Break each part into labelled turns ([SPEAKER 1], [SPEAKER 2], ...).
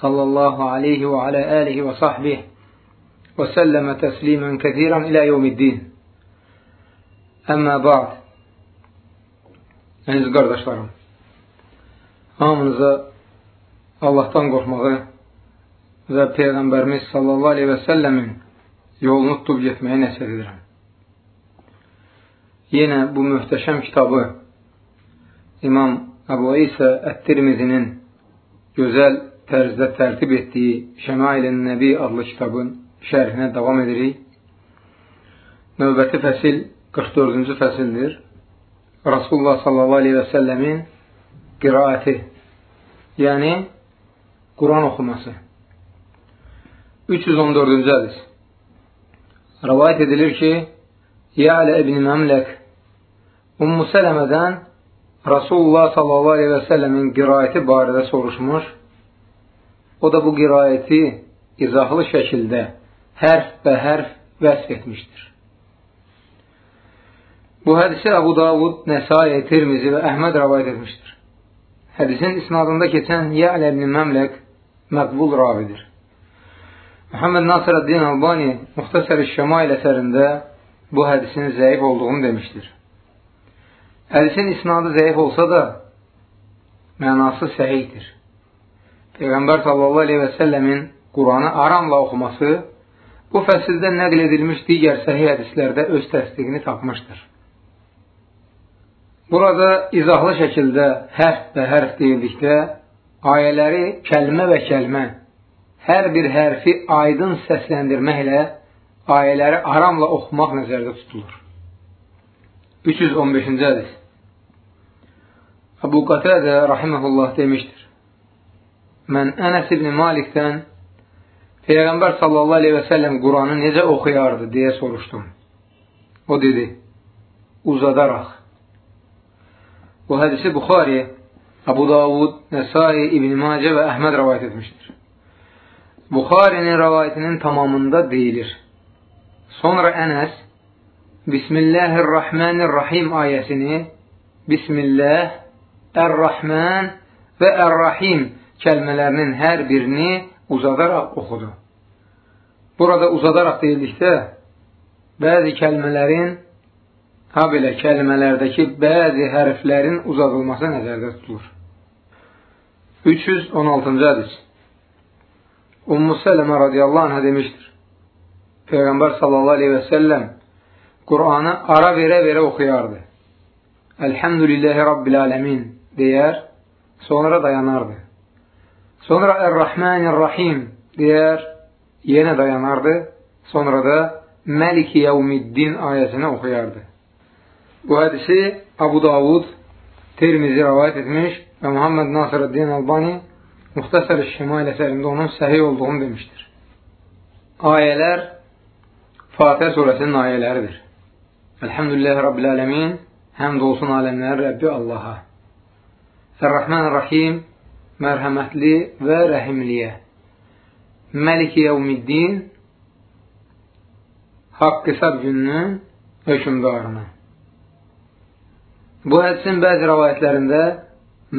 [SPEAKER 1] sallallahu aleyhi ve ala alihi ve sahbihi ve selleme teslimen kethiren ila yevmiddin. Əmmə ba'd. Əziz qardaşlarım, hamınıza Allahdan qorxmağı və Peyğəmbərimiz sallallahu aleyhi və səlləmin yolunu tutub getməyi nəsəl edirəm. Yenə bu möhtəşəm kitabı İmam Əbu İsa Ət-Tirmizinin gözəl tərzdə tərtib etdiyi Şəmailin Nəbi adlı kitabın şərhinə davam edirik. Növbəti fəsil 44-cü fəsildir. Rasulullah sallallahu aleyhi və səlləmin qiraəti, yəni Quran oxuması. 314-cü hədis. Edilir ki, Yələ ibn Məmlək Ummu Sələmədən Rasulullah sallallahu aleyhi və səlləmin qiraəti barədə soruşmuş. O da bu qiraəti izahlı şəkildə hərf və hərf vəsf etmişdir. Bu hədisi Əbu Davud, Nəsai, Tirmizi və Əhməd rəvayət etmişdir. Hədisin isnadında keçən Yə'lə ibn Məmləq məqbul ravidir. Muhammed Nasirəddin Albani Muxtasər-i Şəmail əsərində bu hədisin zəif olduğunu demişdir. Hədisin isnadı zəif olsa da, mənası səhiydir. Peyğəmbər sallallahu aleyhi və səlləmin Quranı aramla oxuması bu fəsildə nəql edilmiş digər səhih hədislərdə öz təsdiqini tapmışdır. Burada izahlı şəkildə hərf və hərf deyildikdə ayələri kəlmə və kəlmə hər bir hərfi aydın səsləndirməklə ayələri aramla oxumaq nəzərdə tutulur. 315-ci hədis Əbu Qatədə rahiməhullah demişdir. Mən Ənəs ibn Malikdən Peyğəmbər sallallahu aleyhi və səlləm Quranı necə oxuyardı deyə soruşdum. O dedi, uzadaraq. Bu hədisi Buxari, Abu Davud, Nəsai, İbn Macə və Əhməd rəvayət etmişdir. Buxarinin rəvayətinin tamamında deyilir. Sonra Ənəs Bismillahirrahmanirrahim ayəsini Bismillah, Ər-Rahman və Ər-Rahim kəlmələrinin hər birini uzadaraq oxudu. Burada uzadaraq deyildikdə bəzi kəlmələrin Ha belə kəlmələrdəki bəzi hərflərin uzadılması nəzərdə tutulur. 316-cı hədis Ummu Sələmə radiyallahu anhə demişdir. Peyğəmbər sallallahu aleyhi və səlləm Qur'anı ara verə-verə oxuyardı. Əlhəmdülilləhi Rabbil aləmin deyər, sonra dayanardı. Sonra Ər-Rahmanir-Rahim deyər, yenə dayanardı, sonra da Məlik-i Yevmiddin ayəsini oxuyardı. Bu hədisi Abu Davud Tirmizi rəvayət etmiş və Muhammed Nasirəddin Albani Muxtasar-ı Şimal əsərində onun səhiy olduğunu demişdir. Ayələr Fatihə surəsinin ayələridir. Elhamdülillahi Rabbil Ələmin Həmd olsun aləmlərin Rəbbi Allaha. Ər-Rəhmən-Rəhim Mərhəmətli və rəhimliyə. Məlik-i Yevmiddin Haqq hesab gününün hökümdarına. Bu hədisin bəzi rəvayətlərində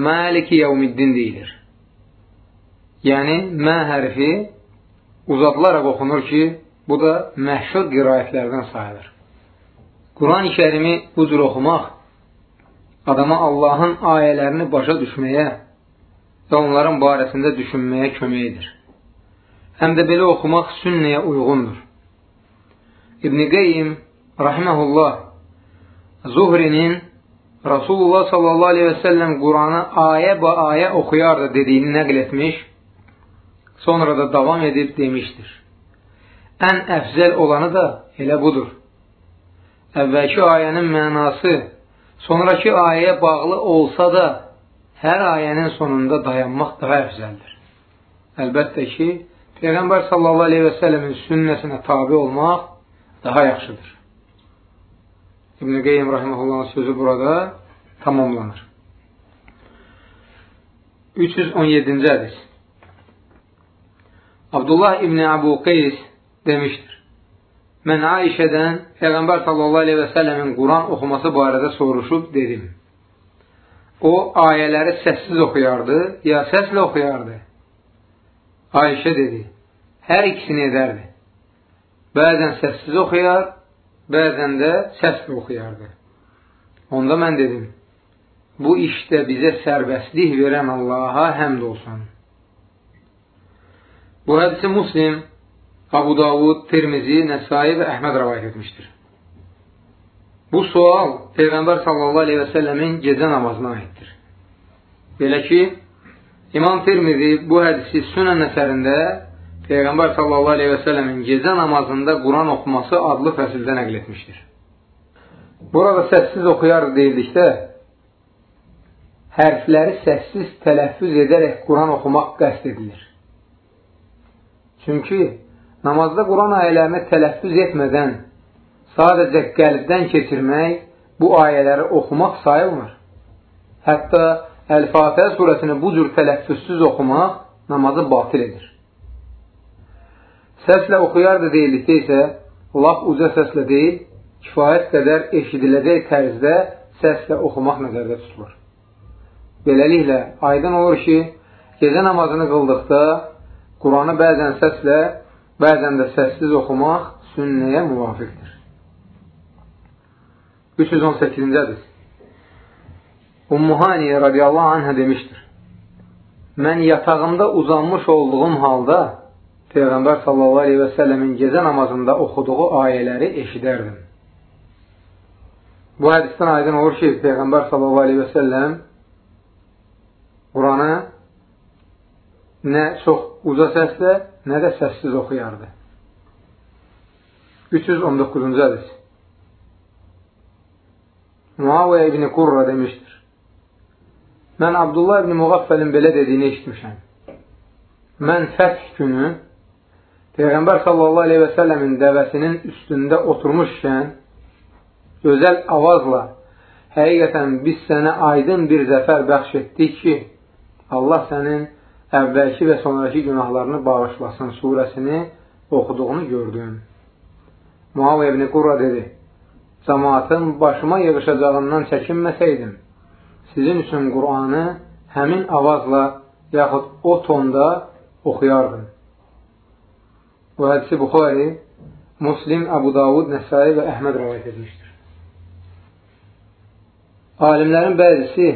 [SPEAKER 1] Maliki Yevmiddin deyilir. Yəni, mə hərfi uzadılaraq oxunur ki, bu da məhşur qirayətlərdən sayılır. Quran-ı kərimi bu cür oxumaq adama Allahın ayələrini başa düşməyə və onların barəsində düşünməyə kömək edir. Həm də belə oxumaq sünnəyə uyğundur. İbn-i Qeym, rahiməhullah, Zuhrinin Rasulullah sallallahu aleyhi və səlləm Quranı ayə ba ayə oxuyardı dediyini nəql etmiş, sonra da davam edib demişdir. Ən əfzəl olanı da elə budur. Əvvəlki ayənin mənası sonraki ayəyə bağlı olsa da, hər ayənin sonunda dayanmaq daha əfzəldir. Əlbəttə ki, Peyğəmbər sallallahu aleyhi və səlləmin sünnəsinə tabi olmaq daha yaxşıdır. İbn-i Qeym Rahiməhullahın sözü burada tamamlanır. 317-ci hədis Abdullah İbni Əbu Qeys demişdir. Mən Aişədən Peyğəmbər sallallahu aleyhi və səlləmin Quran oxuması barədə soruşub dedim. O, ayələri səssiz oxuyardı, ya səslə oxuyardı? Ayşə dedi, hər ikisini edərdi. Bəzən səssiz oxuyar, bəzən də səslə oxuyardı. Onda mən dedim, bu işdə bizə sərbəstlik verən Allaha həmd olsun. Bu hədisi Muslim, Abu Davud, Tirmizi, Nəsai və Əhməd rəvayət etmişdir. Bu sual Peyğəmbər səlləmin gecə namazına aiddir. Belə ki, İmam Tirmizi bu hədisi sünən əsərində Peyğəmbər səlləmin gecə namazında Quran oxuması adlı fəsildə nəql etmişdir. Burada səssiz oxuyar deyildikdə, hərfləri səssiz tələffüz edərək Quran oxumaq qəst edilir. Çünki namazda Quran ayələrini tələffüz etmədən sadəcə qəlbdən keçirmək bu ayələri oxumaq sayılmır. Hətta Əl-Fatihə surəsini bu cür tələffüzsüz oxumaq namazı batil edir. Səslə oxuyardı deyildikdə isə laf uca səslə deyil, kifayət qədər eşidiləcək tərzdə səslə oxumaq nəzərdə tutulur. Beləliklə, aydın olur ki, gecə namazını qıldıqda Quranı bəzən səslə, bəzən də səssiz oxumaq sünnəyə müvafiqdir. 318-ci hədis Ummuhaniyə radiyallahu anhə demişdir. Mən yatağımda uzanmış olduğum halda Peyğəmbər sallallahu aleyhi və səlləmin gecə namazında oxuduğu ayələri eşidərdim. Bu hədisdən aydın olur ki, Peyğəmbər sallallahu aleyhi və səlləm Quranı nə çox uca səslə, nə də səssiz oxuyardı. 319-cu hədis Muaviyyə ibn Qurra demişdir. Mən Abdullah ibn Muğaffəlin belə dediyini eşitmişəm. Mən fəth günü Peyğəmbər sallallahu aleyhi və səlləmin dəvəsinin üstündə oturmuşkən gözəl avazla həqiqətən biz sənə aydın bir zəfər bəxş etdik ki, Allah sənin əvvəlki və sonraki günahlarını bağışlasın surəsini oxuduğunu gördüm. Muaviyyə ibn Qurra dedi, cəmaatın başıma yığışacağından çəkinməsəydim, sizin üçün Qur'anı həmin avazla yaxud o tonda oxuyardım. Bu hədisi Buxari, Muslim, Əbu Davud, Nəsai və Əhməd rəvayət etmişdir. Alimlərin bəzisi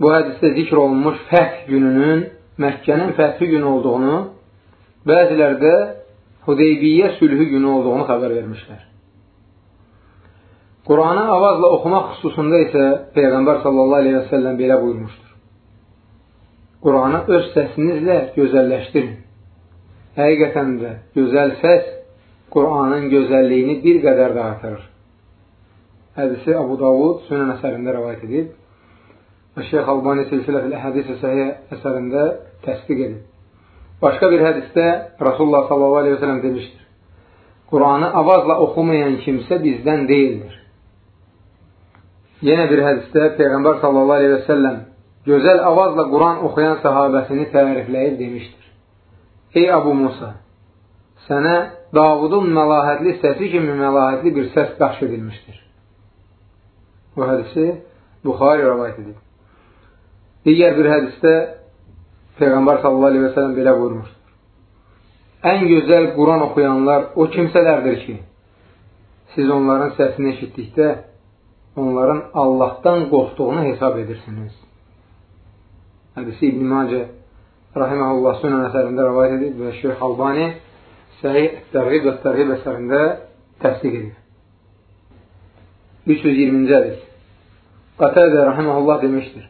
[SPEAKER 1] bu hədisdə zikr olunmuş fəth gününün Məkkənin fəthi günü olduğunu, bəziləri də Hudeybiyyə sülhü günü olduğunu xəbər vermişlər. Quranı avazla oxumaq xüsusunda isə Peyğəmbər sallallahu aleyhi və səlləm belə buyurmuşdur. Quranı öz səsinizlə gözəlləşdirin. Həqiqətən də gözəl səs Quranın gözəlliyini bir qədər də artırır. Hədisi Abu Davud Sünən əsərində rəvayət edib və Şeyx Albani silsilə hədis səhiyyə əsərində təsdiq edib. Başqa bir hədisdə Rasulullah sallallahu aleyhi və səlləm demişdir. Quranı avazla oxumayan kimsə bizdən deyildir. Yenə bir hədisdə Peyğəmbər sallallahu aleyhi və səlləm gözəl avazla Quran oxuyan sahabəsini tərifləyib demişdir. Ey Abu Musa, sənə Davudun məlahətli səsi kimi məlahətli bir səs bəxş edilmişdir. Bu hədisi Buxari rəvayət edib. Digər bir hədisdə Peyğəmbər sallallahu aleyhi və səlləm belə buyurmuşdur. Ən gözəl Quran oxuyanlar o kimsələrdir ki, siz onların səsini eşitdikdə onların Allahdan qorxduğunu hesab edirsiniz. Hədisi İbn-i Macə Rahiməhullah Sünən əsərində rəvayət edib və Şeyh Albani Səhih Tərğib və Tərğib əsərində təsdiq edib. 320-ci hədis Qatədə Rahiməhullah demişdir.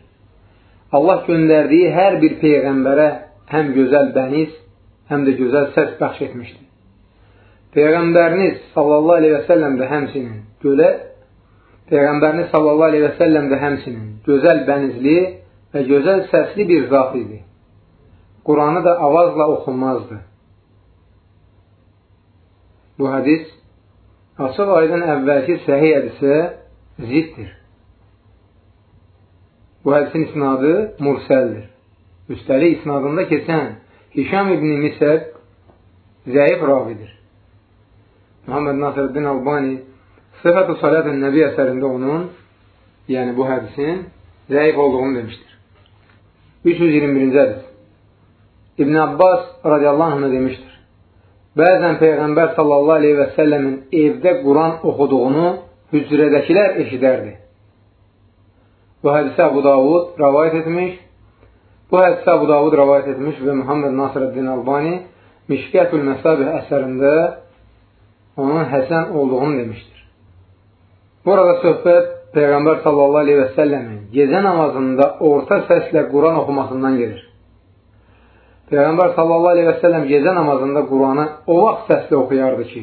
[SPEAKER 1] Allah göndərdiyi hər bir peyğəmbərə həm gözəl bəniz, həm də gözəl səs bəxş etmişdir. Peyğəmbəriniz sallallahu aleyhi və səlləm də həmsinin gölə Peyğəmbəriniz sallallahu aleyhi və səlləm də həmsinin gözəl bənizli və gözəl səsli bir zat idi. Quranı da avazla oxunmazdı. Bu hədis açıq aydın əvvəlki səhih hədisə ziddir. Bu hədisin isnadı mursəldir. Üstəlik isnadında keçən Hişam ibn Misəb zəif ravidir. Muhammed Nasirəddin Albani Sıfət-ı Salət-ı Nəbi əsərində onun, yəni bu hədisin zəif olduğunu demişdir. 321-ci hədis İbn Abbas radiyallahu anh demişdir. Bəzən Peyğəmbər sallallahu aleyhi və səlləmin evdə Quran oxuduğunu hücrədəkilər eşidərdi. Bu hədisə Abu Davud rəvayət etmiş. Bu hədisə Abu Davud rəvayət etmiş və Muhammed Nasirəddin Albani Mişkətül Məsabih əsərində onun həsən olduğunu demişdir. Burada söhbət Peyğəmbər səlləmin gecə namazında orta səslə Quran oxumasından gedir. Peyğəmbər səlləm gecə namazında Quranı o vaxt səslə oxuyardı ki,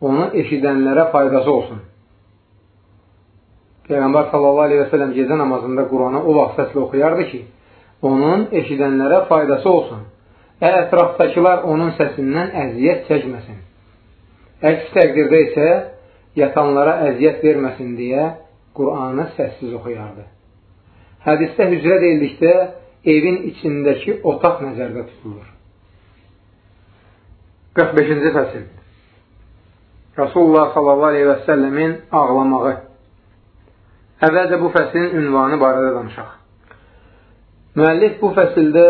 [SPEAKER 1] onu eşidənlərə faydası olsun. Peyğəmbər səlləm gecə namazında Quranı o vaxt səslə oxuyardı ki, onun eşidənlərə faydası olsun. Və ətrafdakılar onun səsindən əziyyət çəkməsin. Əks təqdirdə isə yatanlara əziyyət verməsin deyə Qur'anı səssiz oxuyardı. Hədisdə hücrə deyildikdə evin içindəki otaq nəzərdə tutulur. 45-ci fəsil Rasulullah sallallahu aleyhi və səlləmin ağlamağı Əvvəlcə bu fəslin ünvanı barədə danışaq. Müəllif bu fəsildə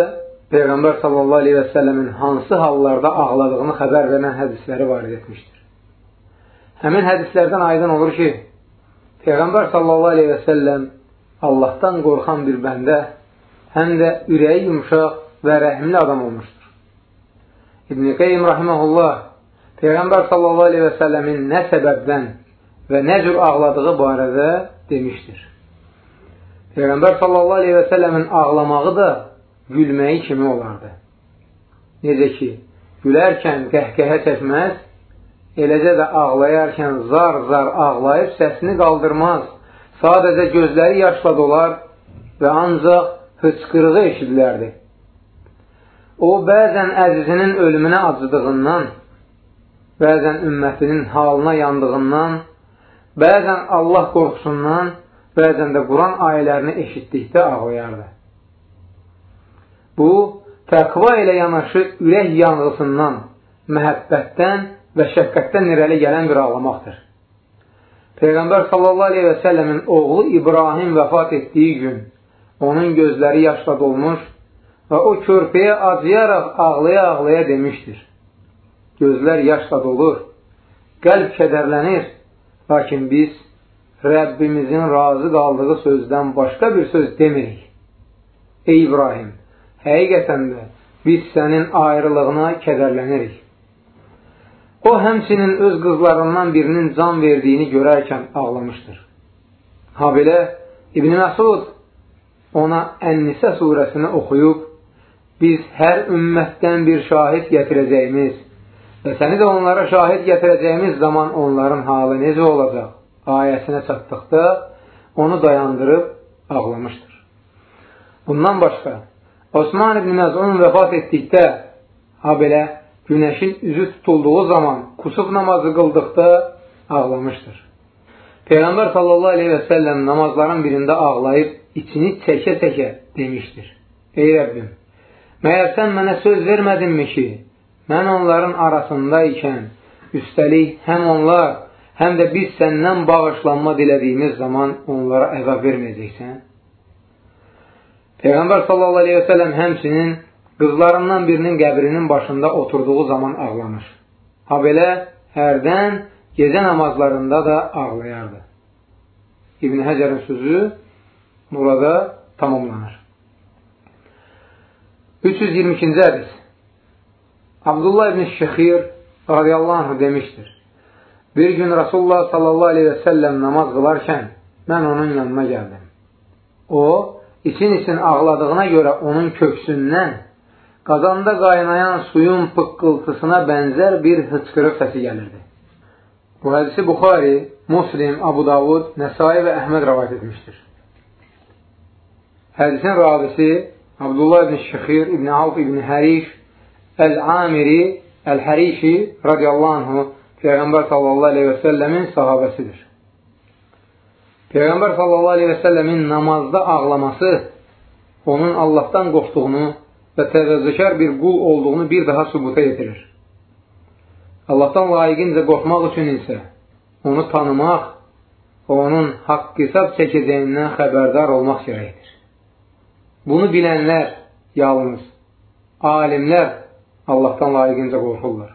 [SPEAKER 1] Peyğəmbər sallallahu aleyhi və səlləmin hansı hallarda ağladığını xəbər verən hədisləri varid etmişdir. Həmin hədislərdən aydın olur ki, Peyğəmbər sallallahu aleyhi və səlləm Allahdan qorxan bir bəndə, həm də ürəyi yumşaq və rəhimli adam olmuşdur. İbn-i Qeym rahiməhullah Peyğəmbər sallallahu aleyhi və səlləmin nə səbəbdən və nə cür ağladığı barədə demişdir. Peyğəmbər sallallahu aleyhi və səlləmin ağlamağı da gülməyi kimi olardı. Necə ki, gülərkən qəhqəhə çəkməz, eləcə də ağlayarkən zar-zar ağlayıb səsini qaldırmaz. Sadəcə gözləri yaşla dolar və ancaq hıçqırığı eşidilərdi. O, bəzən əzizinin ölümünə acıdığından, bəzən ümmətinin halına yandığından, bəzən Allah qorxusundan, bəzən də Quran ayələrini eşitdikdə ağlayardı. Bu, təqva ilə yanaşı ürək yanğısından, məhəbbətdən və şəfqətdən irəli gələn bir ağlamaqdır. Peyğəmbər sallallahu aleyhi və səlləmin oğlu İbrahim vəfat etdiyi gün onun gözləri yaşla dolmuş və o körpəyə acıyaraq ağlaya-ağlaya demişdir. Gözlər yaşla dolur, qəlb kədərlənir, lakin biz Rəbbimizin razı qaldığı sözdən başqa bir söz demirik. Ey İbrahim, həqiqətən də biz sənin ayrılığına kədərlənirik. O, həmçinin öz qızlarından birinin can verdiyini görərkən ağlamışdır. Ha belə, İbn Məsud ona Ən-Nisə surəsini oxuyub, biz hər ümmətdən bir şahid gətirəcəyimiz və səni də onlara şahid gətirəcəyimiz zaman onların halı necə olacaq ayəsinə çatdıqda onu dayandırıb ağlamışdır. Bundan başqa, Osman ibn Məzun vəfat etdikdə, ha belə, günəşin üzü tutulduğu zaman kusuf namazı qıldıqda ağlamışdır. Peyğəmbər sallallahu aleyhi və səlləm namazların birində ağlayıb içini çəkə-çəkə demişdir. Ey Rəbbim, məyər sən mənə söz vermədinmi ki, mən onların arasında ikən, üstəlik həm onlar, həm də biz səndən bağışlanma dilədiyimiz zaman onlara əzab verməyəcəksən? Peyğəmbər sallallahu aleyhi və səlləm həmçinin qızlarından birinin qəbrinin başında oturduğu zaman ağlamış. Ha belə, hərdən gecə namazlarında da ağlayardı. İbn Həcərin sözü burada tamamlanır. 322-ci hədis Abdullah ibn Şəxir radiyallahu anh demişdir. Bir gün Rasulullah sallallahu aleyhi və səlləm namaz qılarkən mən onun yanına gəldim. O, için-için ağladığına görə onun köksündən qazanda qaynayan suyun pıqqıltısına bənzər bir hıçqırıq səsi gəlirdi. Bu hədisi Buxari, Muslim, Abu Davud, Nəsai və Əhməd rəvayət etmişdir. Hədisin ravisi Abdullah ibn Şəxir, ibn Avf ibn Həriş, Əl-Amiri, Əl-Hərişi radiyallahu anhu Peyğəmbər sallallahu aleyhi və səlləmin sahabəsidir. Peyğəmbər sallallahu aleyhi və səlləmin namazda ağlaması onun Allahdan qorxduğunu və təvəzzəkar bir qul olduğunu bir daha sübuta yetirir. Allahdan layiqincə qorxmaq üçün isə onu tanımaq və onun haqq hesab çəkəcəyindən xəbərdar olmaq gərəkdir. Bunu bilənlər yalnız alimlər Allahdan layiqincə qorxurlar.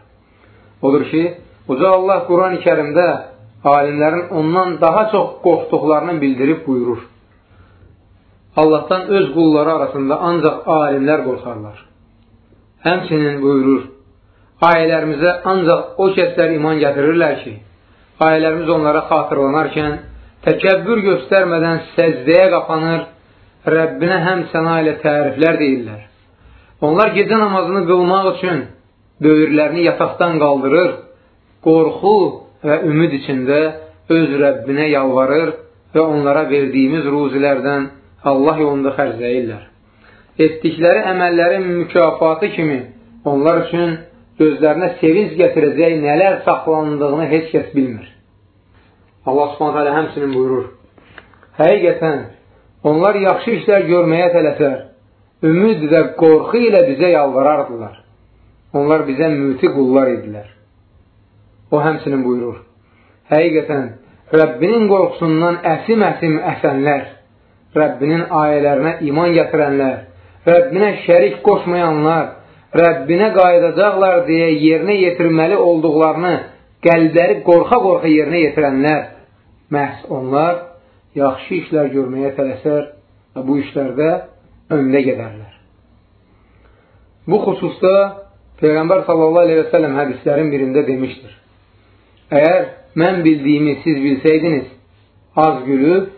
[SPEAKER 1] Odur ki, Uca Allah Quran-ı kərimdə alimlərin ondan daha çox qorxduqlarını bildirib buyurur. Allahdan öz qulları arasında ancaq alimlər qorxarlar. Həmçinin buyurur, ayələrimizə ancaq o kəslər iman gətirirlər ki, ayələrimiz onlara xatırlanarkən təkəbbür göstərmədən səcdəyə qapanır, Rəbbinə həm səna ilə təriflər deyirlər. Onlar gecə namazını qılmaq üçün böyürlərini yataqdan qaldırır, qorxu və ümid içində öz Rəbbinə yalvarır və onlara verdiyimiz ruzilərdən Allah yolunda xərcləyirlər. Etdikləri əməllərin mükafatı kimi onlar üçün gözlərinə sevinç gətirəcək nələr saxlandığını heç kəs bilmir. Allah subhanət hələ həmsinin buyurur. Həqiqətən, onlar yaxşı işlər görməyə tələsər, ümid və qorxu ilə bizə yalvarardılar. Onlar bizə müti qullar idilər. O həmsinin buyurur. Həqiqətən, Rəbbinin qorxusundan əsim-əsim əsənlər, Rəbbinin ayələrinə iman gətirənlər, Rəbbinə şərik qoşmayanlar, Rəbbinə qayıdacaqlar deyə yerinə yetirməli olduqlarını qəlbləri qorxa-qorxa yerinə yetirənlər, məhz onlar yaxşı işlər görməyə tələsər və bu işlərdə öndə gedərlər. Bu xüsusda Peyğəmbər sallallahu aleyhi və sələm hədislərin birində demişdir. Əgər mən bildiyimi siz bilsəydiniz, az gülüb,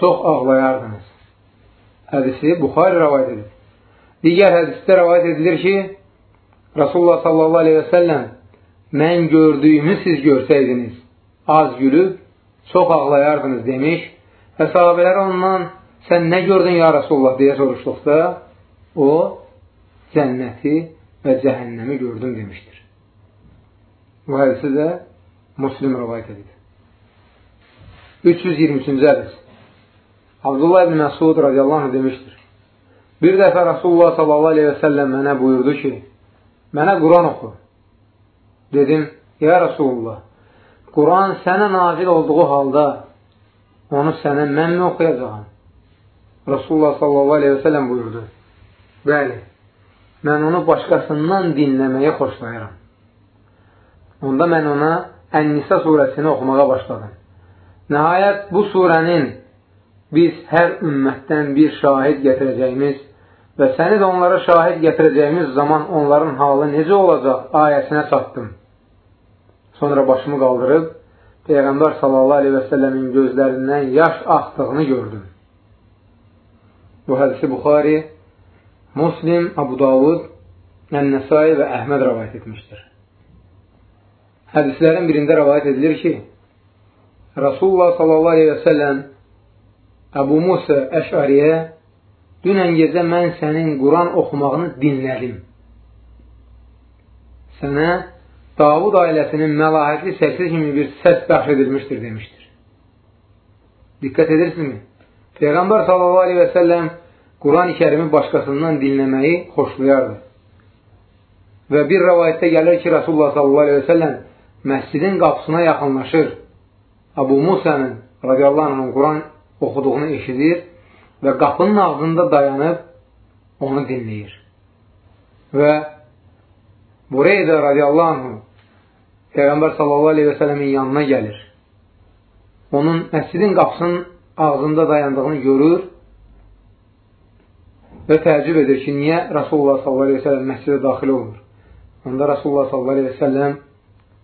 [SPEAKER 1] çox ağlayardınız. Hədisi Buxari rəvayət edir. Digər hədisdə rəvayət edilir ki, Rasulullah sallallahu aleyhi və səlləm mən gördüyümü siz görsəydiniz, az gülüb, çox ağlayardınız demiş və sahabələr ondan sən nə gördün ya Rasulullah deyə soruşduqda o cənnəti və cəhənnəmi gördüm demişdir. Bu hədisi də Muslim rəvayət edir. 323-cü hədis Abdullah ibn Məsud radiyallahu anh demişdir. Bir dəfə Rasulullah sallallahu aleyhi və səlləm mənə buyurdu ki, mənə Quran oxu. Dedim, ya Rasulullah, Quran sənə nazil olduğu halda onu sənə mən mi oxuyacağım? Rasulullah sallallahu aleyhi və səlləm buyurdu. Bəli, mən onu başqasından dinləməyə xoşlayıram. Onda mən ona Ən-Nisa surəsini oxumağa başladım. Nəhayət bu surənin biz hər ümmətdən bir şahid gətirəcəyimiz və səni də onlara şahid gətirəcəyimiz zaman onların halı necə olacaq ayəsinə çatdım. Sonra başımı qaldırıb, Peyğəmbər sallallahu aleyhi və səlləmin gözlərindən yaş axdığını gördüm. Bu hədisi Buxari, Muslim, Abu Davud, Ən-Nəsai və Əhməd rəvayət etmişdir. Hədislərin birində rəvayət edilir ki, Rasulullah sallallahu aleyhi və səlləm Əbu Musa Əşariyə dünən gecə mən sənin Quran oxumağını dinlədim. Sənə Davud ailəsinin məlahətli səsi kimi bir səs bəxş edilmişdir demişdir. Diqqət edirsinizmi? Peyğəmbər sallallahu aleyhi və səlləm Quran-ı kərimi başqasından dinləməyi xoşlayardı. Və bir rəvayətdə gəlir ki, Rasulullah sallallahu aleyhi və səlləm məscidin qapısına yaxınlaşır. Abu Musa'nın radiyallahu anhın Quran oxuduğunu eşidir və qapının ağzında dayanıb onu dinləyir. Və Bureydə radiyallahu anhu Peyğəmbər sallallahu aleyhi və sələmin yanına gəlir. Onun məscidin qapısının ağzında dayandığını görür və təəccüb edir ki, niyə Rasulullah sallallahu aleyhi və sələm məscidə daxil olmur? Onda Rasulullah sallallahu aleyhi və sələm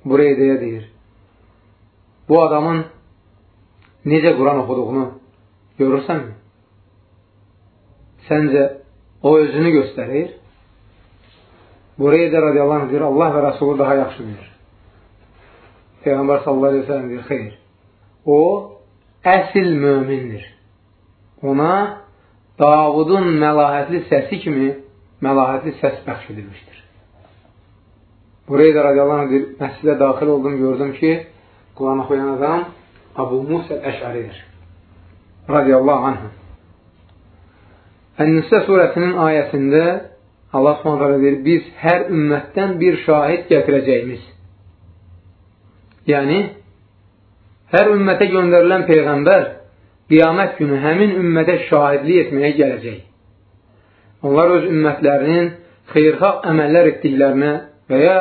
[SPEAKER 1] Bureydəyə deyir, bu adamın necə Quran oxuduğunu Görürsənmi? Səncə o özünü göstərir? Buraya da radiyallahu anh deyir, Allah və Rasulü daha yaxşı bilir. Peyğəmbər sallallahu aleyhi ve sellem deyir, xeyr. O, əsil mömindir. Ona Davudun məlahətli səsi kimi məlahətli səs bəxş edilmişdir. Hureydə radiyallahu anh məscidə daxil oldum, gördüm ki, Quran oxuyan adam Abu Musa Əşəridir. Radiyallahu anh. Ən-Nisə surəsinin ayəsində Allah s.ə.v deyir, biz hər ümmətdən bir şahid gətirəcəyimiz. Yəni, hər ümmətə göndərilən Peyğəmbər qiyamət günü həmin ümmətə şahidlik etməyə gələcək. Onlar öz ümmətlərinin xeyrxalq əməllər etdiklərinə və ya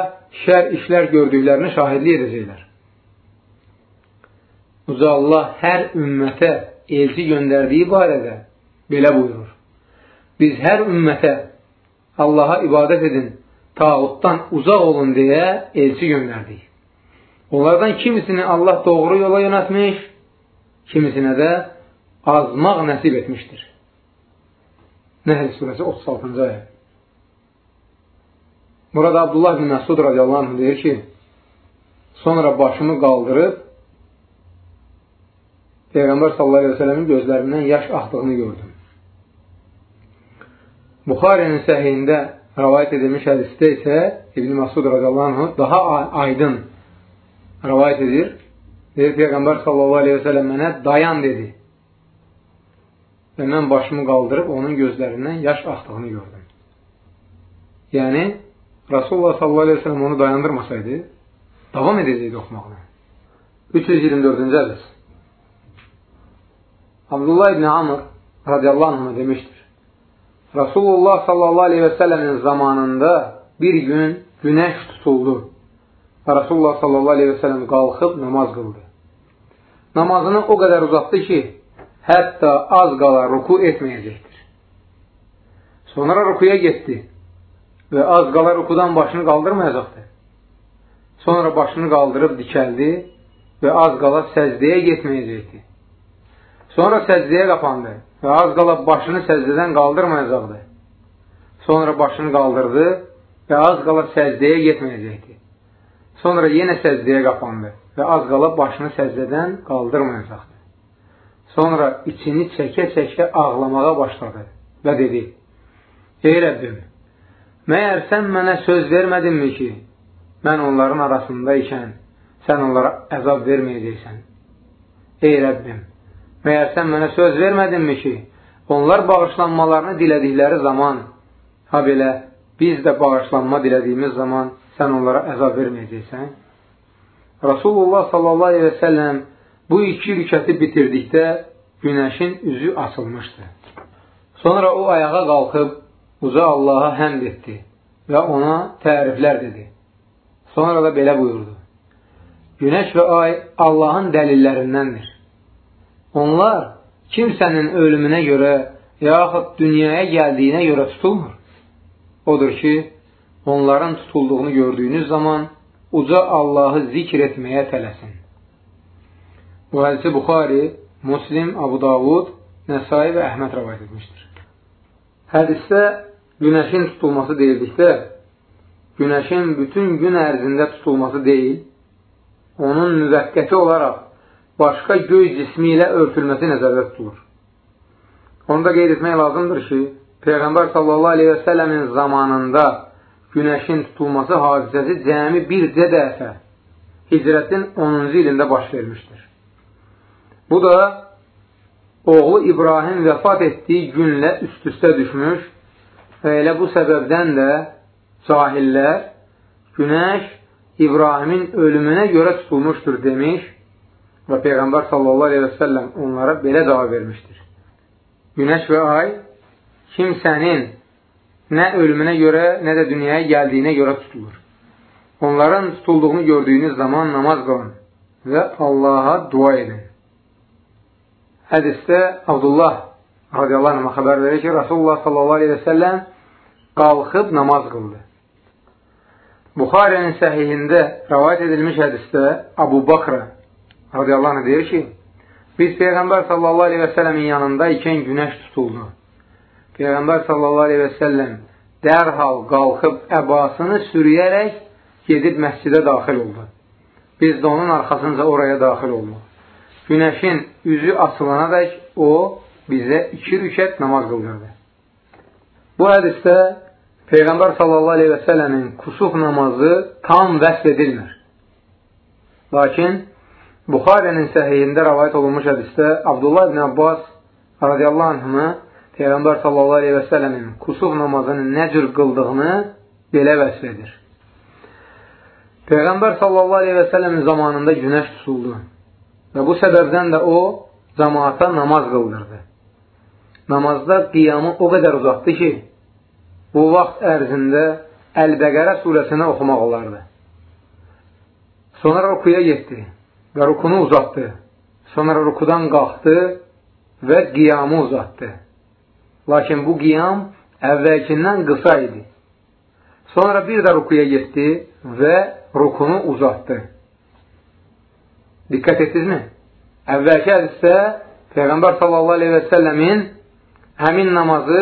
[SPEAKER 1] şər işlər gördüklərini şahidlik edəcəklər. Uca Allah hər ümmətə elçi göndərdiyi barədə belə buyurur. Biz hər ümmətə Allaha ibadət edin, tağutdan uzaq olun deyə elçi göndərdik. Onlardan kimisini Allah doğru yola yönətmiş, kimisinə də azmaq nəsib etmişdir. Nəhl surəsi 36-cı ayə. Burada Abdullah bin Məsud radiyallahu anh deyir ki, sonra başımı qaldırıb Peyğəmbər sellemin gözlərindən yaş axdığını gördüm. Buxarinin səhiyində rəvayət edilmiş hədisdə isə İbn-i radiyallahu anh daha aydın rəvayət edir. Deyir, Peyğəmbər sellem mənə dayan dedi. Və mən başımı qaldırıb onun gözlərindən yaş axdığını gördüm. Yəni, Rasulullah sellem onu dayandırmasaydı, davam edəcəkdi oxumaqla. 324-cü hədis. Abdullah ibn Amr radiyallahu anh demişdir. Rasulullah sallallahu aleyhi ve sellemin zamanında bir gün günəş tutuldu. Rasulullah sallallahu aleyhi ve sellem qalxıb namaz qıldı. Namazını o qədər uzatdı ki, hətta az qala ruku etməyəcəkdir. Sonra rukuya getdi və az qala rukudan başını qaldırmayacaqdır. Sonra başını qaldırıb dikəldi və az qala səcdəyə getməyəcəkdir. Sonra səcdəyə qapandı və az qala başını səcdədən qaldırmayacaqdı. Sonra başını qaldırdı və az qala səcdəyə getməyəcəkdi. Sonra yenə səcdəyə qapandı və az qala başını səcdədən qaldırmayacaqdı. Sonra içini çəkə-çəkə ağlamağa başladı və dedi, Ey Rəbbim, məyər sən mənə söz vermədinmi ki, mən onların arasında ikən sən onlara əzab verməyəcəksən? Ey Rəbbim, Məyər sən mənə söz vermədinmi ki, onlar bağışlanmalarını dilədikləri zaman, ha belə, biz də bağışlanma dilədiyimiz zaman sən onlara əzab verməyəcəksən? Rasulullah sallallahu aleyhi və səlləm bu iki rükəti bitirdikdə günəşin üzü açılmışdı. Sonra o ayağa qalxıb uca Allaha həmd etdi və ona təriflər dedi. Sonra da belə buyurdu. Günəş və ay Allahın dəlillərindəndir. Onlar kimsənin ölümünə görə yaxud dünyaya gəldiyinə görə tutulmur. Odur ki, onların tutulduğunu gördüyünüz zaman uca Allahı zikr etməyə tələsin. Bu hədisi Buxari, Muslim, Abu Davud, Nəsai və Əhməd rəvayət etmişdir. Hədisdə günəşin tutulması deyildikdə, günəşin bütün gün ərzində tutulması deyil, onun müvəqqəti olaraq başqa göy cismi ilə örtülməsi nəzərdə tutulur. Onu da qeyd etmək lazımdır ki, Peyğəmbər sallallahu aleyhi və səlləmin zamanında günəşin tutulması hadisəsi cəmi bircə dəfə hicrətin 10-cu ilində baş vermişdir. Bu da oğlu İbrahim vəfat etdiyi günlə üst-üstə düşmüş və elə bu səbəbdən də cahillər günəş İbrahimin ölümünə görə tutulmuşdur demiş Və Peyğəmbər sallallahu aleyhi və səlləm onlara belə cavab vermişdir. Günəş və ay kimsənin nə ölümünə görə, nə də dünyaya gəldiyinə görə tutulur. Onların tutulduğunu gördüyünüz zaman namaz qılın və Allaha dua edin. Hədisdə Abdullah radiyallahu anh xəbər verir ki, Rasulullah sallallahu aleyhi və səlləm qalxıb namaz qıldı. Buxarənin səhihində rəvayət edilmiş hədisdə Abu Bakra radiyallahu anh deyir ki, biz Peyğəmbər sallallahu aleyhi və səlləmin yanında ikən günəş tutuldu. Peyğəmbər sallallahu aleyhi və səlləm dərhal qalxıb əbasını sürüyərək gedib məscidə daxil oldu. Biz də onun arxasınca oraya daxil olduq. Günəşin üzü açılana dək o bizə iki rükət namaz qıldırdı. Bu hədisdə Peyğəmbər sallallahu aleyhi və sələmin kusuf namazı tam vəsb edilmir. Lakin Buxarənin səhiyində rəvayət olunmuş hədisdə Abdullah ibn Abbas radiyallahu anhına Peyğəmbər sallallahu aleyhi və sələmin kusuf namazını nə cür qıldığını belə vəsb edir. Peyğəmbər sallallahu aleyhi və sələmin zamanında günəş tusuldu və bu səbəbdən də o cəmaata namaz qıldırdı. Namazda qiyamı o qədər uzatdı ki, bu vaxt ərzində Əl-Bəqərə surəsini oxumaq olardı. Sonra rukuya getdi və rukunu uzatdı. Sonra rukudan qalxdı və qiyamı uzatdı. Lakin bu qiyam əvvəlkindən qısa idi. Sonra bir də rukuya getdi və rukunu uzatdı. Diqqət etdinizmi? Əvvəlki hədisdə Peyğəmbər sallallahu aleyhi və səlləmin həmin namazı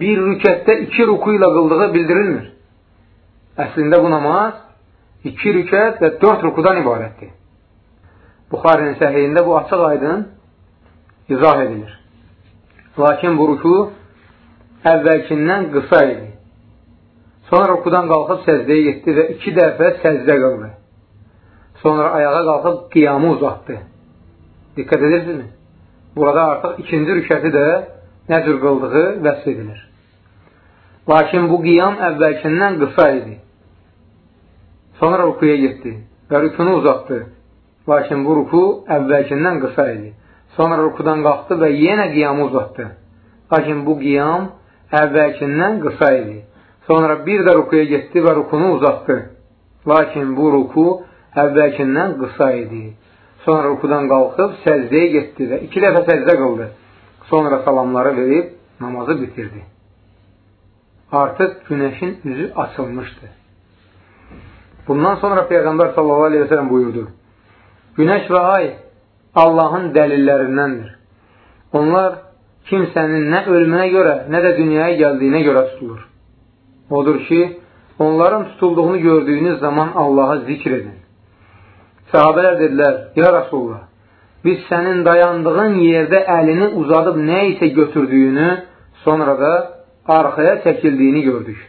[SPEAKER 1] bir rükətdə iki ruku ilə qıldığı bildirilmir. Əslində bu namaz iki rükət və dörd rukudan ibarətdir. Buxarinin səhiyində bu açıq aydın izah edilir. Lakin bu ruku əvvəlkindən qısa idi. Sonra rukudan qalxıb səzdəyə getdi və iki dəfə səzdə qıldı. Sonra ayağa qalxıb qiyamı uzatdı. Diqqət edirsinizmi? Burada artıq ikinci rükəti də nə cür qıldığı vəsf edilir. Lakin bu qiyam əvvəlkindən qısa idi. Sonra rukuya getdi və rükunu uzatdı. Lakin bu ruku əvvəlkindən qısa idi. Sonra rukudan qalxdı və yenə qiyamı uzatdı. Lakin bu qiyam əvvəlkindən qısa idi. Sonra bir də rukuya getdi və rukunu uzatdı. Lakin bu ruku əvvəlkindən qısa idi. Sonra rukudan qalxıb səzdəyə getdi və iki dəfə səzdə qıldı. Sonra salamları verib namazı bitirdi. Artıq günəşin üzü açılmışdı. Bundan sonra Peyğəmbər sallallahu aleyhi ve sellem buyurdu. Günəş və ay Allahın dəlillərindəndir. Onlar kimsənin nə ölümünə görə, nə də dünyaya gəldiyinə görə tutulur. Odur ki, onların tutulduğunu gördüyünüz zaman Allahı zikr edin. Sahabələr dedilər, Ya Rasulullah, biz sənin dayandığın yerdə əlini uzadıb nə isə götürdüyünü, sonra da arxaya çəkildiyini gördük.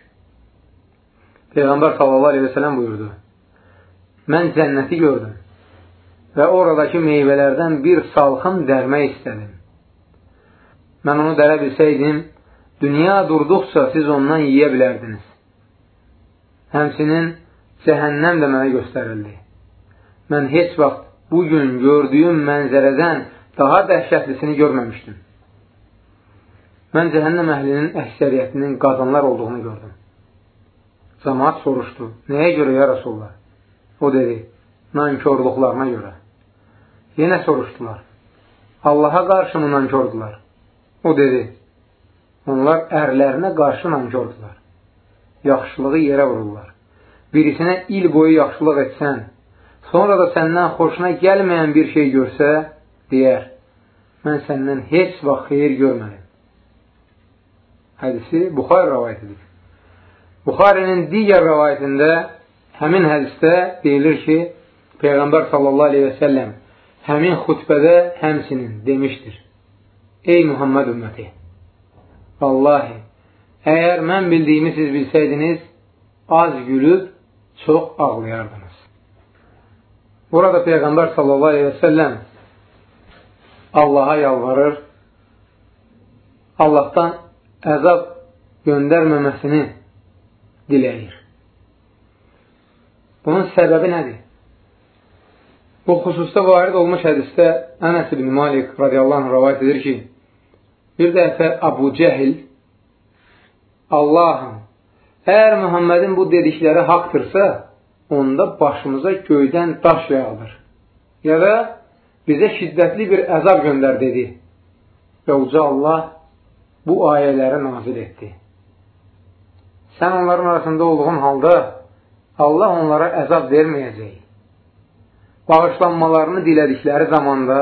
[SPEAKER 1] Peyğəmbər sallallahu aleyhi və sələm buyurdu. Mən cənnəti gördüm və oradakı meyvələrdən bir salxım dərmək istədim. Mən onu dərə bilsəydim, dünya durduqca siz ondan yiyə bilərdiniz. Həmsinin cəhənnəm də mənə göstərildi. Mən heç vaxt bugün gördüyüm mənzərədən daha dəhşətlisini görməmişdim. Mən cəhənnəm əhlinin əksəriyyətinin qadınlar olduğunu gördüm. Cəmaat soruşdu, nəyə görə ya Rasulullah? O dedi, nankörlüklarına görə. Yenə soruşdular, Allaha qarşı mı nankördülər? O dedi, onlar ərlərinə qarşı nankördülər. Yaxşılığı yerə vururlar. Birisinə il boyu yaxşılıq etsən, sonra da səndən xoşuna gəlməyən bir şey görsə, deyər, mən səndən heç vaxt xeyir görmədim. Hədisi Buxar rəvayət edir. Buxarinin digər rəvayətində həmin hədisdə deyilir ki, Peyğəmbər sallallahu aleyhi və səlləm həmin xutbədə həmsinin demişdir. Ey Muhammed ümməti! Vallahi, əgər mən bildiyimi siz bilsəydiniz, az gülüb, çox ağlayardınız. Burada Peyğəmbər sallallahu aleyhi və səlləm Allaha yalvarır, Allahdan əzab göndərməməsini diləyir. Bunun səbəbi nədir? Bu xüsusda varid olmuş hədisdə Ənəs ibn Malik radiyallahu anh rəvayət edir ki, bir dəfə Abu Cəhil Allahım, əgər Muhammedin bu dedikləri haqdırsa, onda başımıza göydən daş yağdır. Ya da bizə şiddətli bir əzab göndər dedi. Və uca Allah bu ayələri nazil etdi. Sən onların arasında olduğun halda Allah onlara əzab verməyəcək. Bağışlanmalarını dilədikləri zamanda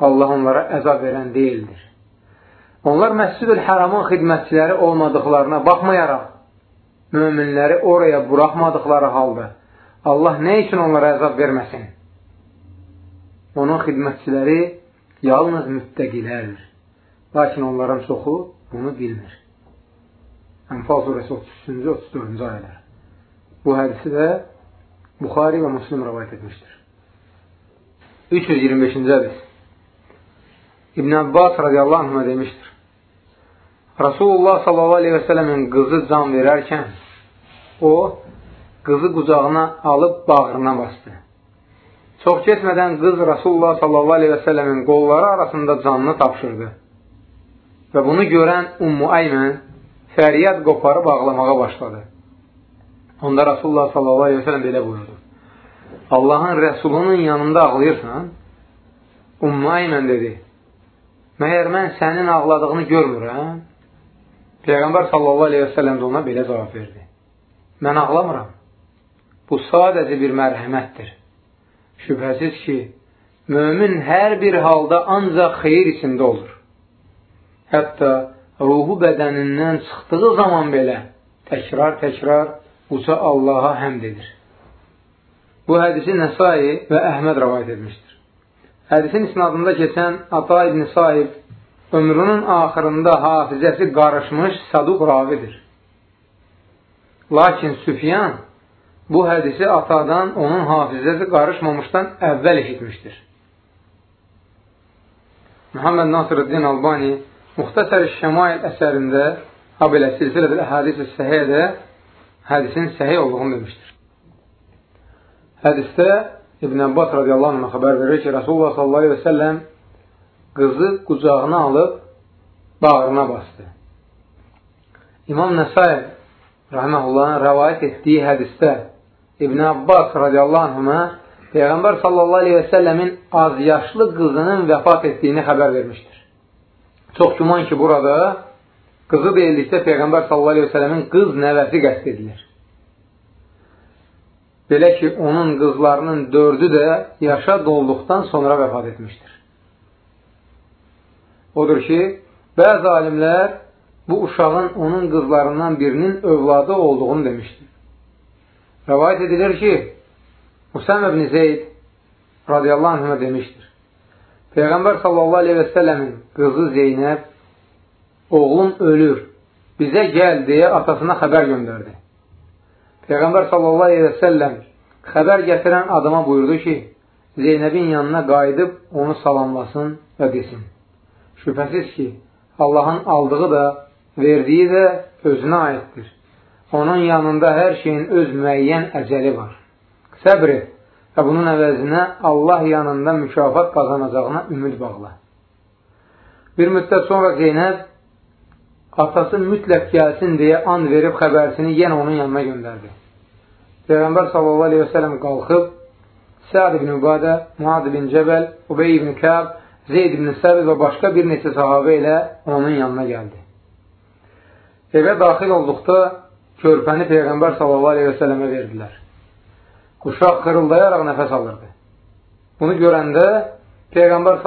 [SPEAKER 1] Allah onlara əzab verən deyildir. Onlar Məscid-ül Həramın xidmətçiləri olmadıqlarına baxmayaraq, möminləri oraya buraxmadıqları halda Allah nə üçün onlara əzab verməsin? Onun xidmətçiləri yalnız müttəqilərdir. Lakin onların çoxu bunu bilmir. Ənfal surəsi 33-cü, 34-cü ayələr. Bu hədisi də Buxari və Müslim rəvayət etmişdir. 325-ci hədis İbn Abbas radiyallahu anhına demişdir. Rasulullah sallallahu aleyhi və sələmin qızı can verərkən o, qızı qucağına alıb bağrına bastı. Çox keçmədən qız Rasulullah sallallahu aleyhi və sələmin qolları arasında canını tapşırdı. Və bunu görən Ummu Əymən fəryad qoparıb ağlamağa başladı. Onda Rasulullah sallallahu aleyhi və sələm belə buyurdu. Allahın rəsulunun yanında ağlayırsan? Ummu Əymən dedi. Məyər mən sənin ağladığını görmürəm? Peyğəmbər sallallahu aleyhi və səlləm də ona belə cavab verdi. Mən ağlamıram. Bu sadəcə bir mərhəmətdir. Şübhəsiz ki, mömin hər bir halda ancaq xeyir içində olur. Hətta ruhu bədənindən çıxdığı zaman belə təkrar-təkrar uca Allaha həmd edir. Bu hədisi Nəsai və Əhməd rəvayət etmişdir. Hədisin isnadında keçən Ata ibn Sahib ömrünün axırında hafizəsi qarışmış saduq ravidir. Lakin Süfyan bu hədisi atadan onun hafizəsi qarışmamışdan əvvəl eşitmişdir. Muhammed Nasırıddin Albani Muxtasər-i Şəmail əsərində ha belə silsilədə hədis-i səhiyədə hədisin səhih olduğunu demişdir. Hədisdə İbn Abbas radiyallahu anh xəbər verir ki, Rasulullah sallallahu aleyhi və səlləm qızı qucağına alıb bağrına bastı. İmam Nəsai rəhməhullahın rəvayət etdiyi hədisdə İbn Abbas radiyallahu anhına Peyğəmbər sallallahu aleyhi və səlləmin az yaşlı qızının vəfat etdiyini xəbər vermişdir. Çox güman ki, burada qızı deyildikdə Peyğəmbər sallallahu aleyhi və səlləmin qız nəvəsi qəst edilir. Belə ki, onun qızlarının dördü də yaşa dolduqdan sonra vəfat etmişdir. Odur ki, bəzi alimlər bu uşağın onun qızlarından birinin övladı olduğunu demişdir. Rəvayət edilir ki, Usam ibn Zeyd radiyallahu anhına demişdir. Peyğəmbər sallallahu aleyhi və səlləmin qızı Zeynəb oğlum ölür, bizə gəl deyə atasına xəbər göndərdi. Peyğəmbər sallallahu aleyhi və səlləm xəbər gətirən adama buyurdu ki, Zeynəbin yanına qayıdıb onu salamlasın və desin. Şübhəsiz ki, Allahın aldığı da, verdiyi də özünə aiddir. Onun yanında hər şeyin öz müəyyən əcəli var. Səbr et və bunun əvəzinə Allah yanında mükafat qazanacağına ümid bağla. Bir müddət sonra Zeynəb atası mütləq gəlsin deyə and verib xəbərsini yenə onun yanına göndərdi. Peyğəmbər sələm qalxıb Səad ibn Ubadə, Muad ibn Cəbəl, Ubey ibn Kəb, Zeyd ibn Səbid və başqa bir neçə sahabə ilə onun yanına gəldi. Evə daxil olduqda körpəni Peyğəmbər sələmə verdilər. Uşaq xırıldayaraq nəfəs alırdı. Bunu görəndə Peyğəmbər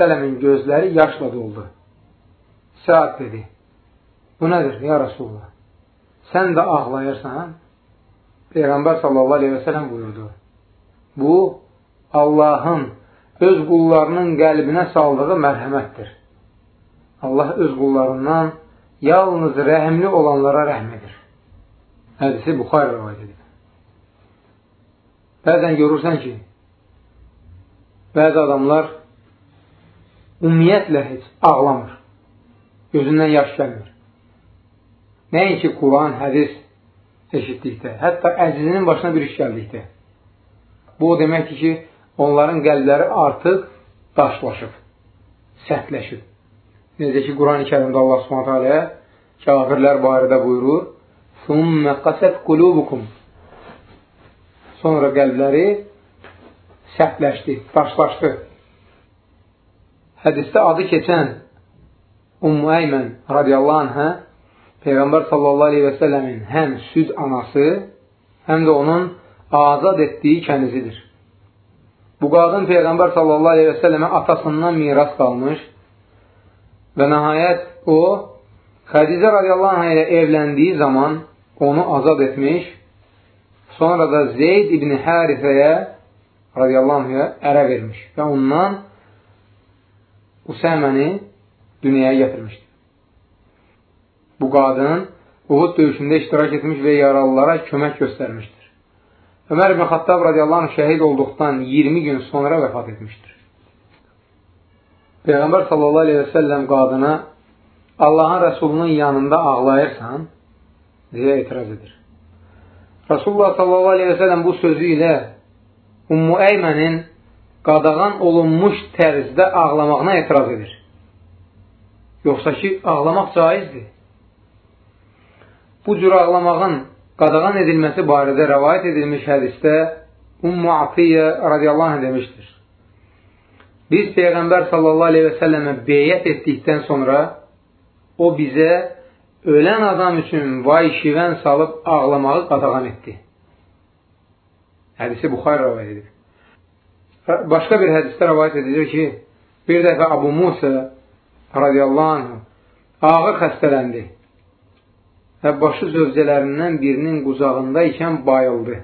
[SPEAKER 1] sələmin gözləri yaşla doldu. Səad dedi, bu nədir, ya Rasulullah? Sən də ağlayırsan? Peyğəmbər sallallahu aleyhi və sələm buyurdu. Bu, Allahın öz qullarının qəlbinə saldığı mərhəmətdir. Allah öz qullarından yalnız rəhimli olanlara rəhm edir. Hədisi Buxar rəvayət edir. Bəzən görürsən ki, bəzi adamlar ümumiyyətlə heç ağlamır. Gözündən yaş gəlmir. Nəinki Quran, hədis eşitdikdə, hətta əzizinin başına bir iş gəldikdə. Bu o deməkdir ki, onların qəlbləri artıq daşlaşıb, sərtləşib. Necə ki, Quran-ı kərimdə Allah subhanətə alə kafirlər barədə buyurur, ثُمَّ قَسَتْ قُلُوبُكُمْ Sonra qəlbləri sərtləşdi, daşlaşdı. Hədisdə adı keçən Ummu Əymən radiyallahu anhə Peyğəmbər sallallahu aleyhi və səlləmin həm süd anası, həm də onun azad etdiyi kənizidir. Bu qadın Peyğəmbər sallallahu aleyhi və səlləmə atasından miras qalmış və nəhayət o, Xədicə radiyallahu anh ilə evləndiyi zaman onu azad etmiş, sonra da Zeyd ibn Hərifəyə radiyallahu anhə ərə vermiş və ondan Usəməni dünyaya gətirmişdir. Bu qadın Uhud döyüşündə iştirak etmiş və yaralılara kömək göstərmişdir. Ömər ibn Xattab radiyallahu anh şəhid olduqdan 20 gün sonra vəfat etmişdir. Peyğəmbər sallallahu aleyhi və səlləm qadına Allahın rəsulunun yanında ağlayırsan, deyə etiraz edir. Rasulullah sallallahu aleyhi və səlləm bu sözü ilə Ummu Əymənin qadağan olunmuş tərzdə ağlamağına etiraz edir. Yoxsa ki, ağlamaq caizdir. Bu cür ağlamağın qadağan edilməsi barədə rəvayət edilmiş hədisdə Ummu Atiyyə radiyallahu anh demişdir. Biz Peyğəmbər sallallahu aleyhi və səlləmə beyyət etdikdən sonra o bizə ölən adam üçün vay şivən salıb ağlamağı qadağan etdi. Hədisi Buxar rəvayət edir. Başqa bir hədisdə rəvayət edilir ki, bir dəfə Abu Musa radiyallahu anh ağır xəstələndi və başı zövcələrindən birinin qucağında ikən bayıldı.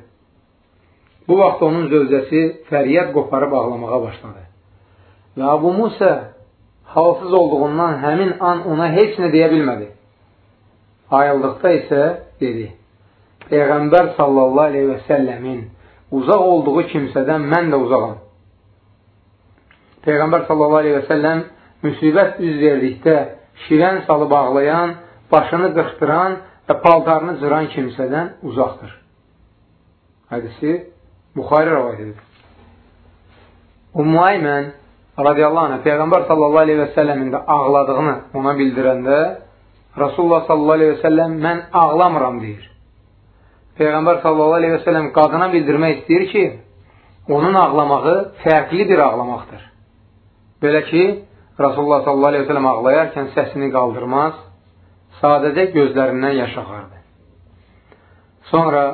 [SPEAKER 1] Bu vaxt onun zövcəsi fəryad qoparıb ağlamağa başladı. Və Abu Musa halsız olduğundan həmin an ona heç nə deyə bilmədi. Ayıldıqda isə dedi, Peyğəmbər sallallahu aleyhi və səlləmin uzaq olduğu kimsədən mən də uzaqam. Peyğəmbər sallallahu aleyhi və səlləm müsibət üz verdikdə şirən salıb ağlayan başını qırxdıran və paltarını cıran kimsədən uzaqdır. Hədisi Buxarı rəvayət edir. Ummu Aymən radiyallahu anh, Peyğəmbər sallallahu aleyhi və səlləmin də ağladığını ona bildirəndə Rasulullah sallallahu aleyhi və səlləm mən ağlamıram deyir. Peyğəmbər sallallahu aleyhi və səlləm qadına bildirmək istəyir ki, onun ağlamağı fərqli bir ağlamaqdır. Belə ki, Rasulullah sallallahu aleyhi və səlləm ağlayarkən səsini qaldırmaz, sadəcə gözlərindən yaş axardı. Sonra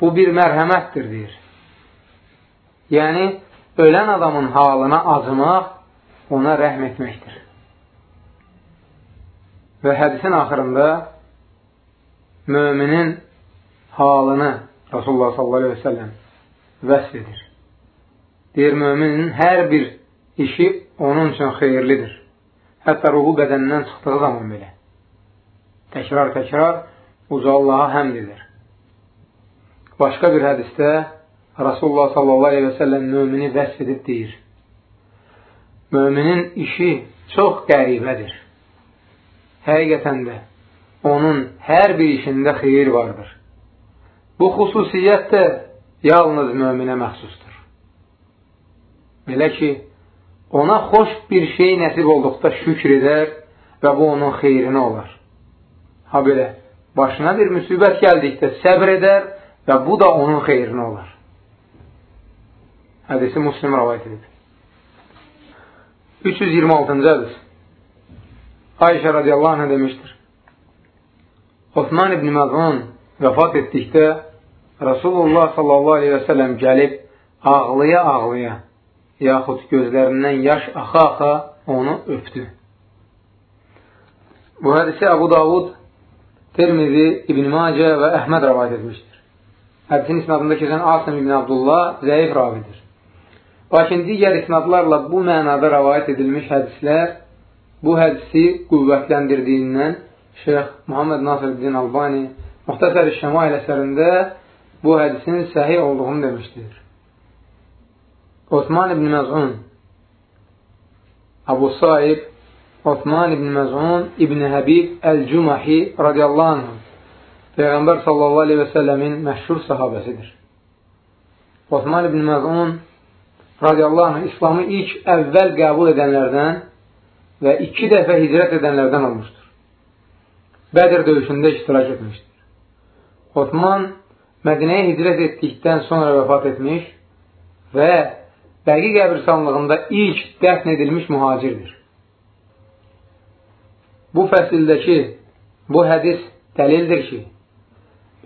[SPEAKER 1] bu bir mərhəmətdir, deyir. Yəni, ölən adamın halına acımaq, ona rəhm etməkdir. Və hədisin axırında müminin halını Rasulullah sallallahu aleyhi ve sellem vəsf edir. Deyir, müminin hər bir işi onun üçün xeyirlidir. Hətta ruhu bədənindən çıxdığı zaman belə təkrar-təkrar uca Allaha həmd edir. Başqa bir hədisdə Rasulullah sallallahu aleyhi və səlləm mümini vəsf edib deyir. Müminin işi çox qəribədir. Həqiqətən də onun hər bir işində xeyir vardır. Bu xüsusiyyət də yalnız möminə məxsusdur. Belə ki, ona xoş bir şey nəsib olduqda şükr edər və bu onun xeyrinə olar. Ha belə, başına bir müsibət gəldikdə səbr edər və bu da onun xeyrinə olar. Hədisi Muslim rəvayət edir. 326-cı hədis. Ayşə radiyallahu anh demişdir. Osman ibn Məzun vəfat etdikdə Rasulullah sallallahu aleyhi və sələm gəlib ağlaya-ağlaya yaxud gözlərindən yaş axa-axa onu öpdü. Bu hədisi Abu Davud Tirmizi, İbn Macə və Əhməd rəvayət etmişdir. Hədisin isnadında keçən Asim İbn Abdullah zəif ravidir. Lakin digər isnadlarla bu mənada rəvayət edilmiş hədislər bu hədisi qüvvətləndirdiyindən Şeyx Muhammed Nasir-Din Albani Muxtasər-i Şəmail əsərində bu hədisin səhih olduğunu demişdir. Osman ibn Məzun Abu Saib Osman ibn Məzun ibn Həbib Əl-Cumahi radiyallahu anh Peyğəmbər sallallahu aleyhi və səlləmin məşhur sahabəsidir. Osman ibn Məzun radiyallahu anh İslamı ilk əvvəl qəbul edənlərdən və iki dəfə hicrət edənlərdən olmuşdur. Bədir döyüşündə iştirak etmişdir. Osman Mədinəyə hicrət etdikdən sonra vəfat etmiş və Bəqi qəbirsanlığında ilk dəfn edilmiş mühacirdir. Bu fəsildəki bu hədis dəlildir ki,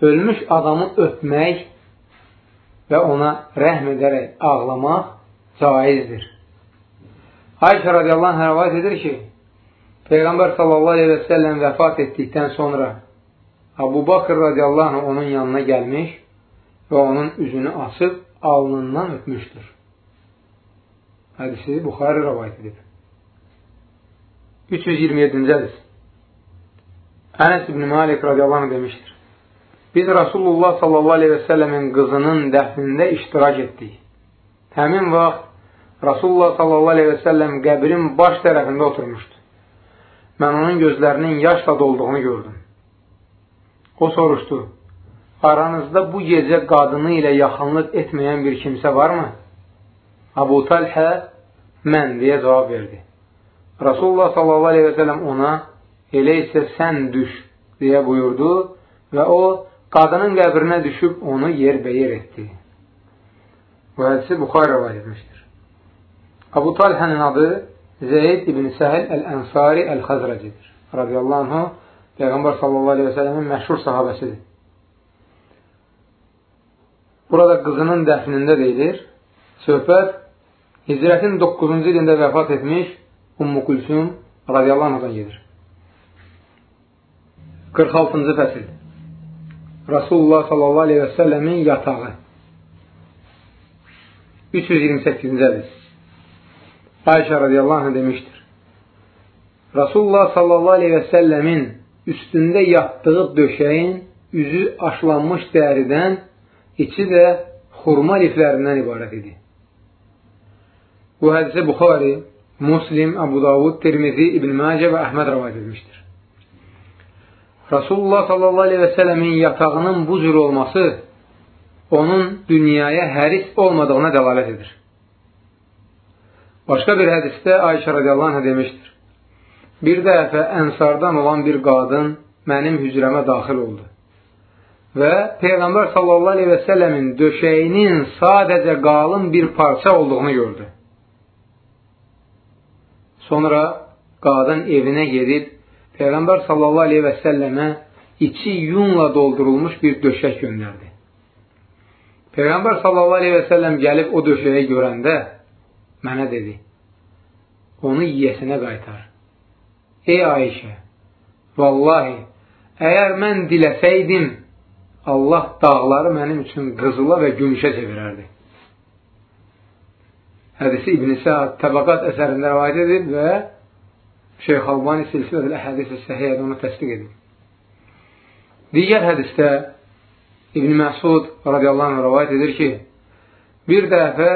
[SPEAKER 1] ölmüş adamı öpmək və ona rəhm edərək ağlamaq caizdir. Ayşə radiyallahu anh rəvayət edir ki, Peyğəmbər sallallahu aleyhi və səlləm vəfat etdikdən sonra Abu Bakır radiyallahu anh onun yanına gəlmiş və onun üzünü açıb alnından öpmüşdür. Hədisi Buxarı rəvayət edib. 327-ci hədis. Ənəs ibn Malik radiyallahu demişdir. Biz Rasulullah sallallahu aleyhi və səlləmin qızının dəfnində iştirak etdik. Həmin vaxt Rasulullah sallallahu aleyhi və səlləm qəbrin baş tərəfində oturmuşdu. Mən onun gözlərinin yaşla dolduğunu gördüm. O soruşdu, aranızda bu gecə qadını ilə yaxınlıq etməyən bir kimsə varmı? Abu Talhə, mən deyə cavab verdi. Rasulullah səlləm ona, elə isə sən düş deyə buyurdu və o, qadının qəbrinə düşüb onu yerbəyer etdi. Bu hədisi Buxar rəvayət etmişdir. Abu Talhənin adı Zeyd ibn Səhəl Əl-Ənsari Əl-Xəzrəcidir. Radiyallahu anhu, Peyğəmbər sələmin məşhur sahabəsidir. Burada qızının dəfnində deyilir. Söhbət Hicrətin 9-cu ilində vəfat etmiş Ummu Kulsum radiyallahu anhadan gedir. 46-cı fəsil Rasulullah sallallahu aleyhi və səlləmin yatağı 328-ci hədis Ayşə radiyallahu anh demişdir. Rasulullah sallallahu aleyhi və səlləmin üstündə yatdığı döşəyin üzü aşlanmış dəridən, içi də xurma liflərindən ibarət idi. Bu hədisə Buxari, Muslim, Abu Davud, Tirmizi, İbn Məcə və Əhməd rəvayət etmişdir. Rasulullah sallallahu aleyhi və sələmin yatağının bu cür olması onun dünyaya həris olmadığına dəlalət edir. Başqa bir hədisdə Ayşə radiyallahu anh demişdir. Bir dəfə ənsardan olan bir qadın mənim hücrəmə daxil oldu. Və Peyğəmbər sallallahu aleyhi və səlləmin döşəyinin sadəcə qalın bir parça olduğunu gördü. Sonra qadın evinə gedib Peyğəmbər sallallahu aleyhi və səlləmə içi yunla doldurulmuş bir döşək göndərdi. Peyğəmbər sallallahu aleyhi və səlləm gəlib o döşəyi görəndə mənə dedi, onu yiyəsinə qaytar. Ey Ayşə, vallahi, əgər mən diləsəydim, Allah dağları mənim üçün qızıla və gümüşə çevirərdi. Hədisi İbn-i Səad təbəqat əsərində rəvayət edib və Şeyx Albani silsilədə əhədisi səhiyyədə onu təsdiq edib. Digər hədisdə İbn Məsud radiyallahu anh rəvayət edir ki, bir dəfə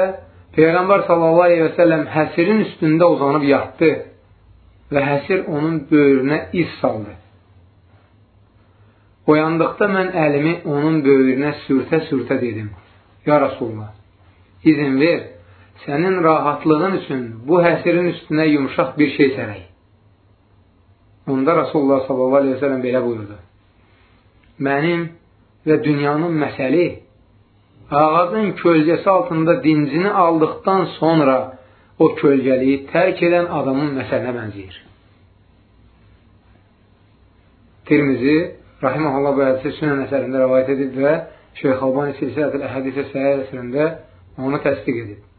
[SPEAKER 1] Peyğəmbər sallallahu aleyhi və səlləm həsirin üstündə uzanıb yatdı və həsir onun böyrünə iz saldı. Oyandıqda mən əlimi onun böyrünə sürtə-sürtə dedim, Ya Rasulullah, izin ver, sənin rahatlığın üçün bu həsirin üstünə yumuşaq bir şey sərək. Onda Rasulullah səlləm belə buyurdu. Mənim və dünyanın məsəli ağacın kölgəsi altında dincini aldıqdan sonra o kölgəliyi tərk edən adamın məsəlinə bənzəyir. Tirmizi, Rahiməhullah bu hədisi sünən əsərində rəvayət edib və Şeyx Albani silsilətül əhədisə səhər əsərində onu təsdiq edib.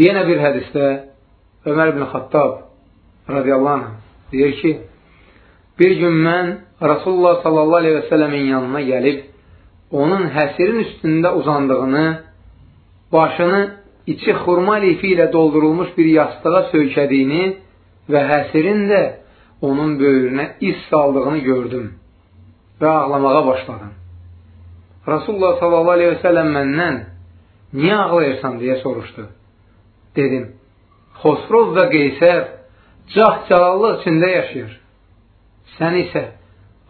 [SPEAKER 1] Yenə bir hədisdə Ömər ibn Xattab radiyallahu anh deyir ki, bir gün mən Rasulullah sallallahu aleyhi və sələmin yanına gəlib onun həsirin üstündə uzandığını, başını içi xurma lifi ilə doldurulmuş bir yastığa söykədiyini və həsirin də onun böyrünə iz saldığını gördüm və ağlamağa başladım. Rasulullah sallallahu aleyhi və səlləm məndən niyə ağlayırsan deyə soruşdu. Dedim, Xosrov və Qeysər cah-calallıq içində yaşayır. Sən isə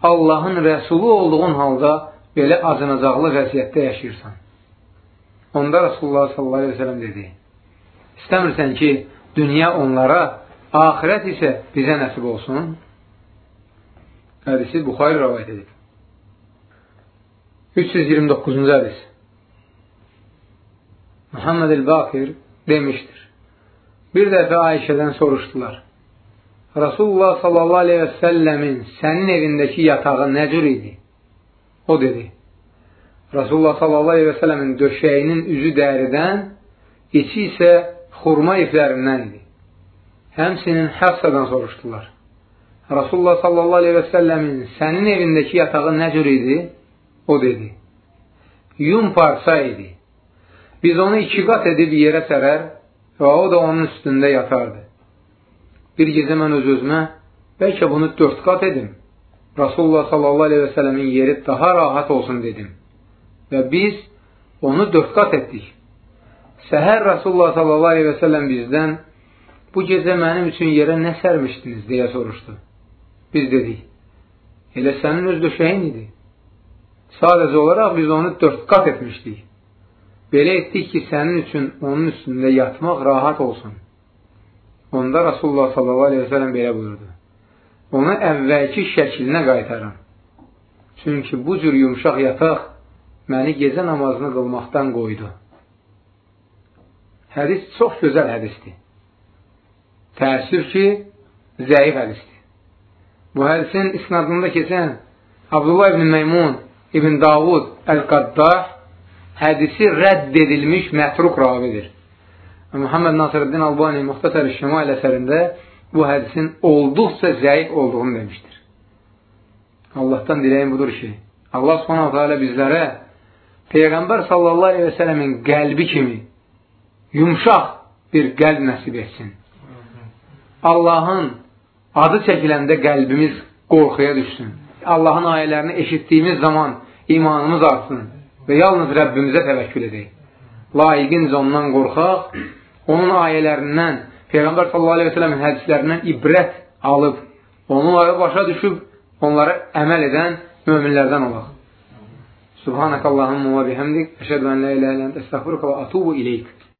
[SPEAKER 1] Allahın rəsulu olduğun halda belə acınacaqlı vəziyyətdə yaşayırsan. Onda Rasulullah sallallahu aleyhi ve sellem dedi, İstəmirsən ki, dünya onlara, ahirət isə bizə nəsib olsun. Hədisi Buxarı rəvayət edib. 329-cu hədis Muhammed el-Bakir demişdir. Bir dəfə Ayşədən soruşdular. Rasulullah sallallahu aleyhi və səlləmin sənin evindəki yatağı nə cür idi? O dedi, Rasulullah sallallahu aleyhi və sələmin döşəyinin üzü dəridən, içi isə xurma iplərindən idi. Həmsinin Həfsədən soruşdular. Rasulullah sallallahu aleyhi və səlləmin sənin evindəki yatağı nə cür idi? O dedi, yun parça idi. Biz onu iki qat edib yerə sərər və o da onun üstündə yatardı. Bir gecə mən öz-özümə, bəlkə bunu dörd qat edim, Rasulullah sallallahu aleyhi və sələmin yeri daha rahat olsun dedim. Və biz onu dörd qat etdik. Səhər Rasulullah sallallahu aleyhi və sələm bizdən bu gecə mənim üçün yerə nə sərmişdiniz deyə soruşdu. Biz dedik, elə sənin öz döşəyin idi. Sadəcə olaraq biz onu dörd qat etmişdik. Belə etdik ki, sənin üçün onun üstündə yatmaq rahat olsun. Onda Rasulullah sələm belə buyurdu. Onu əvvəlki şəklinə qaytarın. Çünki bu cür yumşaq yataq məni gecə namazını qılmaqdan qoydu. Hədis çox gözəl hədisdir. Təəssüf ki, zəif hədisdir. Bu hədisin isnadında keçən Abdullah ibn Meymun İbn Davud Əl-Qaddah hədisi rədd edilmiş mətruk ravidir. Muhammed Nasırəddin Albani Muxtasar-ı Şimal əsərində bu hədisin olduqca zəif olduğunu demişdir. Allahdan diləyim budur ki, Allah teala bizlərə Peyğəmbər sallallahu aleyhi və sələmin qəlbi kimi yumşaq bir qəlb nəsib etsin. Allahın adı çəkiləndə qəlbimiz qorxuya düşsün. Allahın ayələrini eşitdiyimiz zaman imanımız artsın və yalnız Rəbbimizə təvəkkül edək. Layiqincə ondan qorxaq, onun ayələrindən, Peyğəmbər sələmin hədislərindən ibrət alıb, onları başa düşüb, onları əməl edən möminlərdən olaq. Subhanəkəllahumma və bihəmdik, əşədə ən la ilə ilə əndə əstəxfiruka və atubu iləyik.